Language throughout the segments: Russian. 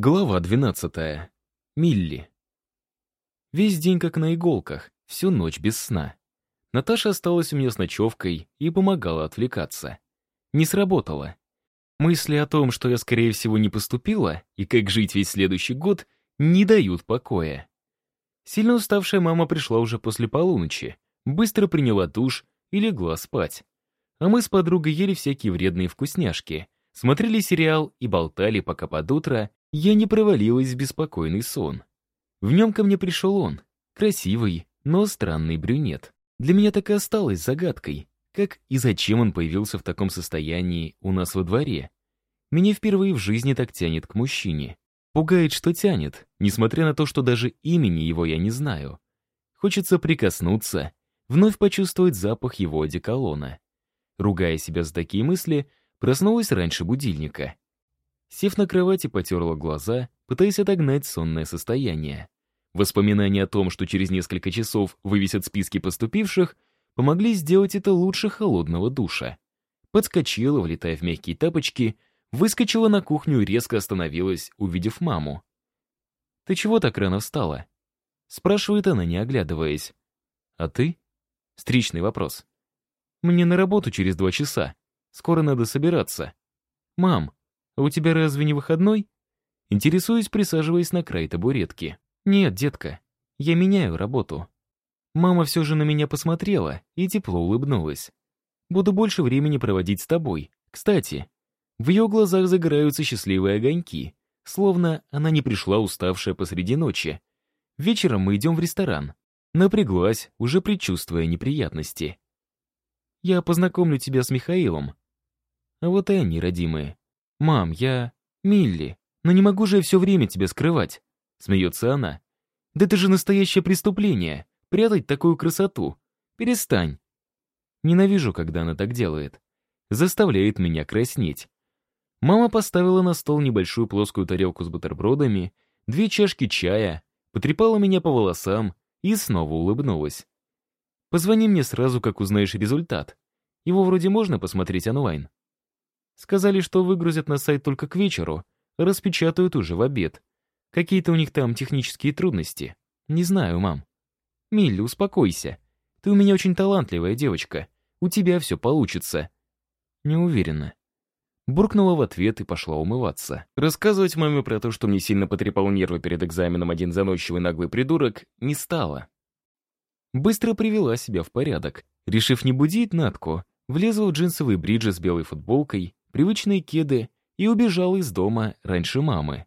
Глава 12. Милли. Весь день как на иголках, всю ночь без сна. Наташа осталась у меня с ночевкой и помогала отвлекаться. Не сработало. Мысли о том, что я, скорее всего, не поступила, и как жить весь следующий год, не дают покоя. Сильно уставшая мама пришла уже после полуночи, быстро приняла душ и легла спать. А мы с подругой ели всякие вредные вкусняшки, смотрели сериал и болтали, пока под утро я не провалилась в беспокойный сон. В нем ко мне пришел он, красивый, но странный брюнет. Для меня так и осталось загадкой, как и зачем он появился в таком состоянии у нас во дворе. Меня впервые в жизни так тянет к мужчине. Пугает, что тянет, несмотря на то, что даже имени его я не знаю. Хочется прикоснуться, вновь почувствовать запах его одеколона. Ругая себя за такие мысли, проснулась раньше будильника. Сев на кровати, потерла глаза, пытаясь отогнать сонное состояние. Воспоминания о том, что через несколько часов вывесят списки поступивших, помогли сделать это лучше холодного душа. Подскочила, влетая в мягкие тапочки, выскочила на кухню и резко остановилась, увидев маму. «Ты чего так рано встала?» Спрашивает она, не оглядываясь. «А ты?» Встречный вопрос. «Мне на работу через два часа. Скоро надо собираться». «Мам, а у тебя разве не выходной?» Интересуюсь, присаживаясь на край табуретки. «Нет, детка, я меняю работу». Мама все же на меня посмотрела и тепло улыбнулась. «Буду больше времени проводить с тобой. Кстати». В ее глазах загораются счастливые огоньки, словно она не пришла уставшая посреди ночи. Вечером мы идем в ресторан. Напряглась, уже предчувствуя неприятности. «Я познакомлю тебя с Михаилом». А вот и они, родимые. «Мам, я... Милли, но не могу же я все время тебя скрывать», — смеется она. «Да это же настоящее преступление, прятать такую красоту. Перестань». Ненавижу, когда она так делает. Заставляет меня краснеть. Мама поставила на стол небольшую плоскую тарелку с бутербродами, две чашки чая, потрепала меня по волосам и снова улыбнулась. «Позвони мне сразу, как узнаешь результат. Его вроде можно посмотреть онлайн». Сказали, что выгрузят на сайт только к вечеру, распечатают уже в обед. Какие-то у них там технические трудности. Не знаю, мам. Милли, успокойся. Ты у меня очень талантливая девочка. У тебя все получится. Не уверена. Буркнула в ответ и пошла умываться. Рассказывать маме про то, что мне сильно потрепал нервы перед экзаменом один заносчивый наглый придурок, не стала. Быстро привела себя в порядок. Решив не будить Натку, влезла в джинсовые бриджи с белой футболкой привычные кеды и убежала из дома раньше мамы.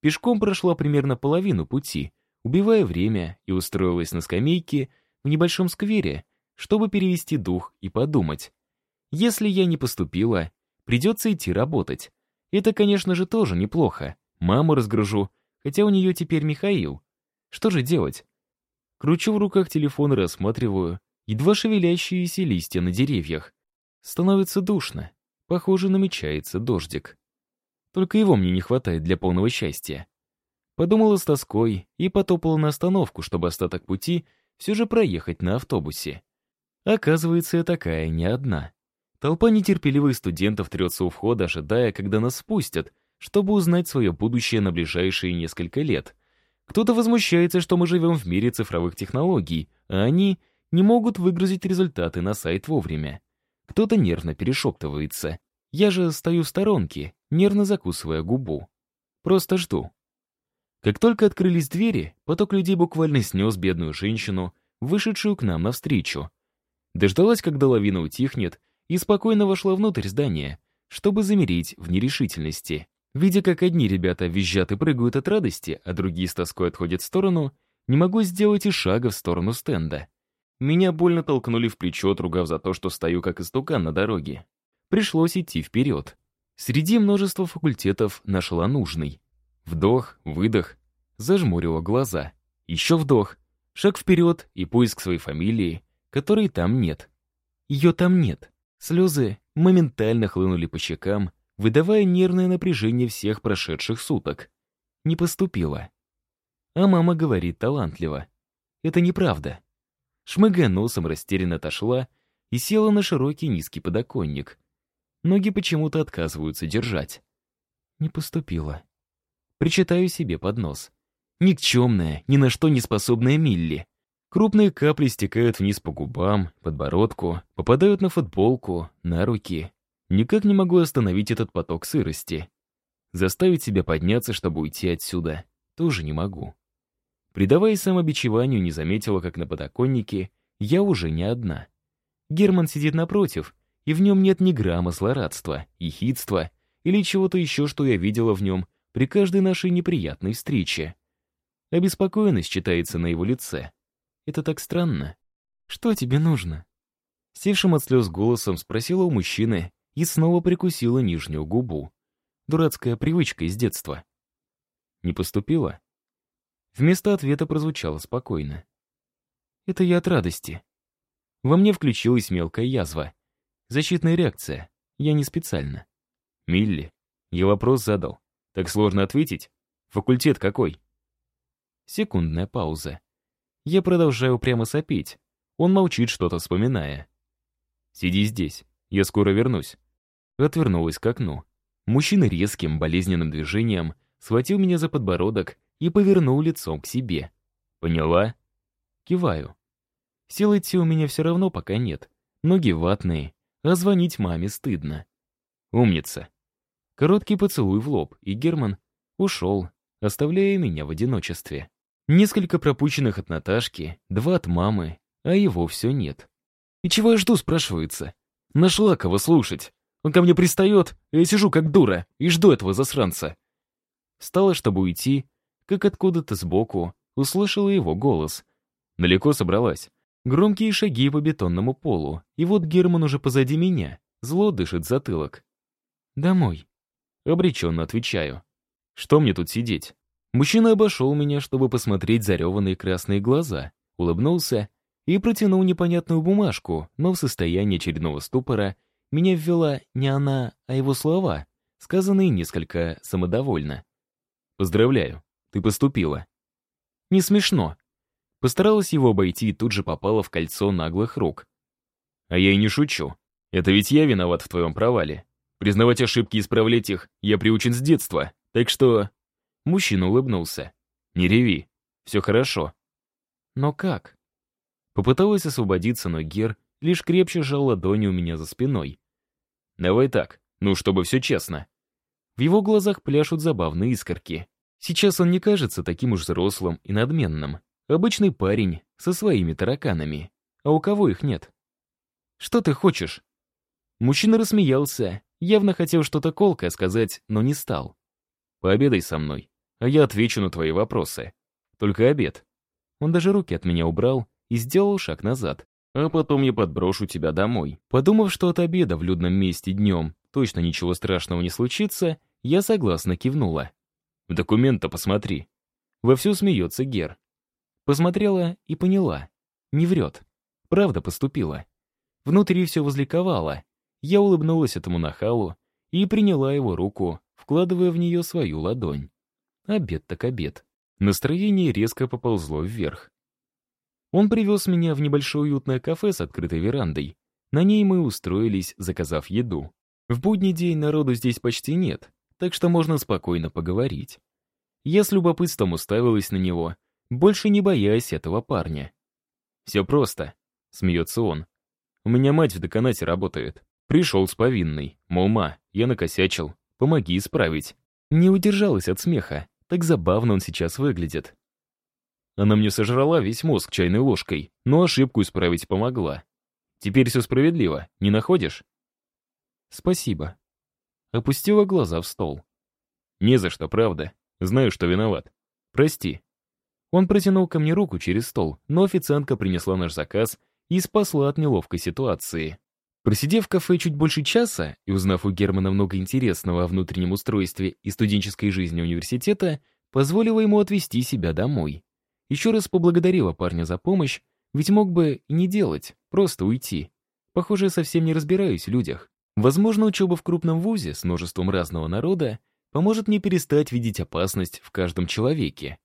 Пешком прошла примерно половину пути, убивая время и устроилась на скамейке в небольшом сквере, чтобы перевести дух и подумать. Если я не поступила, придется идти работать. Это, конечно же, тоже неплохо. Маму разгружу, хотя у нее теперь Михаил. Что же делать? Кручу в руках телефон и рассматриваю едва шевелящиеся листья на деревьях. Становится душно. Похоже, намечается дождик. Только его мне не хватает для полного счастья. Подумала с тоской и потопала на остановку, чтобы остаток пути все же проехать на автобусе. Оказывается, я такая не одна. Толпа нетерпеливых студентов трется у входа, ожидая, когда нас спустят, чтобы узнать свое будущее на ближайшие несколько лет. Кто-то возмущается, что мы живем в мире цифровых технологий, а они не могут выгрузить результаты на сайт вовремя. Кто-то нервно перешептывается. Я же стою в сторонке, нервно закусывая губу. Просто жду. Как только открылись двери, поток людей буквально снес бедную женщину, вышедшую к нам навстречу. Дождалась, когда лавина утихнет, и спокойно вошла внутрь здания, чтобы замереть в нерешительности. Видя, как одни ребята визжат и прыгают от радости, а другие с тоской отходят в сторону, не могу сделать и шага в сторону стенда. Меня больно толкнули в плечо, отругав за то, что стою как истукан на дороге. Пришлось идти вперед. Среди множества факультетов нашла нужный. Вдох, выдох, зажмурила глаза. Еще вдох, шаг вперед и поиск своей фамилии, которой там нет. Ее там нет. Слезы моментально хлынули по щекам, выдавая нервное напряжение всех прошедших суток. Не поступила. А мама говорит талантливо. Это неправда шмыгая носом, растерянно отошла и села на широкий низкий подоконник. Ноги почему-то отказываются держать. Не поступила. Причитаю себе под нос. Никчемная, ни на что не способная Милли. Крупные капли стекают вниз по губам, подбородку, попадают на футболку, на руки. Никак не могу остановить этот поток сырости. Заставить себя подняться, чтобы уйти отсюда, тоже не могу. Придаваясь самобичеванию, не заметила, как на подоконнике я уже не одна. Герман сидит напротив, и в нем нет ни грамма злорадства, ехидства или чего-то еще, что я видела в нем при каждой нашей неприятной встрече. Обеспокоенность читается на его лице. Это так странно. «Что тебе нужно?» Севшим от слез голосом спросила у мужчины и снова прикусила нижнюю губу. Дурацкая привычка из детства. Не поступила? Вместо ответа прозвучало спокойно. «Это я от радости». Во мне включилась мелкая язва. Защитная реакция. Я не специально. «Милли, я вопрос задал. Так сложно ответить? Факультет какой?» Секундная пауза. Я продолжаю прямо сопеть. Он молчит, что-то вспоминая. «Сиди здесь, я скоро вернусь». Отвернулась к окну. Мужчина резким, болезненным движением схватил меня за подбородок и повернул лицом к себе. «Поняла?» Киваю. Сил идти у меня все равно пока нет. Ноги ватные, а звонить маме стыдно. «Умница». Короткий поцелуй в лоб, и Герман ушел, оставляя меня в одиночестве. Несколько пропущенных от Наташки, два от мамы, а его все нет. И чего я жду, спрашивается? Нашла кого слушать. Он ко мне пристает, а я сижу как дура и жду этого засранца. Встала, чтобы уйти, как откуда-то сбоку услышала его голос. Далеко собралась. Громкие шаги по бетонному полу, и вот Герман уже позади меня, зло дышит затылок. «Домой», — обреченно отвечаю. «Что мне тут сидеть?» Мужчина обошел меня, чтобы посмотреть зареванные красные глаза, улыбнулся и протянул непонятную бумажку, но в состоянии очередного ступора меня ввела не она, а его слова, сказанные несколько самодовольно. «Поздравляю, ты поступила». «Не смешно». Постаралась его обойти и тут же попала в кольцо наглых рук. «А я и не шучу. Это ведь я виноват в твоем провале. Признавать ошибки и исправлять их я приучен с детства, так что Мужчина улыбнулся. «Не реви, все хорошо». «Но как?» Попыталась освободиться, но Гер лишь крепче сжал ладони у меня за спиной. «Давай так, ну, чтобы все честно». В его глазах пляшут забавные искорки. Сейчас он не кажется таким уж взрослым и надменным. Обычный парень со своими тараканами. А у кого их нет? «Что ты хочешь?» Мужчина рассмеялся, явно хотел что-то колкое сказать, но не стал. «Пообедай со мной а я отвечу на твои вопросы. Только обед. Он даже руки от меня убрал и сделал шаг назад. А потом я подброшу тебя домой. Подумав, что от обеда в людном месте днем точно ничего страшного не случится, я согласно кивнула. В документ-то посмотри. Вовсю смеется Гер. Посмотрела и поняла. Не врет. Правда поступила. Внутри все возликовало. Я улыбнулась этому нахалу и приняла его руку, вкладывая в нее свою ладонь. Обед так обед. Настроение резко поползло вверх. Он привез меня в небольшое уютное кафе с открытой верандой. На ней мы устроились, заказав еду. В будний день народу здесь почти нет, так что можно спокойно поговорить. Я с любопытством уставилась на него, больше не боясь этого парня. «Все просто», — смеется он. «У меня мать в деканате работает. Пришел с повинной. Мол, ма, я накосячил. Помоги исправить». Не удержалась от смеха. Так забавно он сейчас выглядит. Она мне сожрала весь мозг чайной ложкой, но ошибку исправить помогла. Теперь все справедливо, не находишь? Спасибо. Опустила глаза в стол. Не за что, правда. Знаю, что виноват. Прости. Он протянул ко мне руку через стол, но официантка принесла наш заказ и спасла от неловкой ситуации. Просидев в кафе чуть больше часа и узнав у Германа много интересного о внутреннем устройстве и студенческой жизни университета, позволила ему отвезти себя домой. Еще раз поблагодарила парня за помощь, ведь мог бы и не делать, просто уйти. Похоже, совсем не разбираюсь в людях. Возможно, учеба в крупном вузе с множеством разного народа поможет мне перестать видеть опасность в каждом человеке.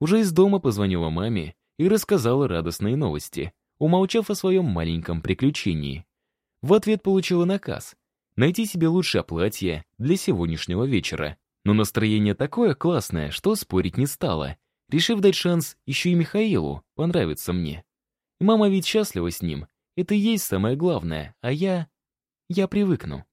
Уже из дома позвонила маме и рассказала радостные новости, умолчав о своем маленьком приключении. В ответ получила наказ — найти себе лучшее платье для сегодняшнего вечера. Но настроение такое классное, что спорить не стало, решив дать шанс еще и Михаилу понравиться мне. Мама ведь счастлива с ним, это и есть самое главное, а я... я привыкну.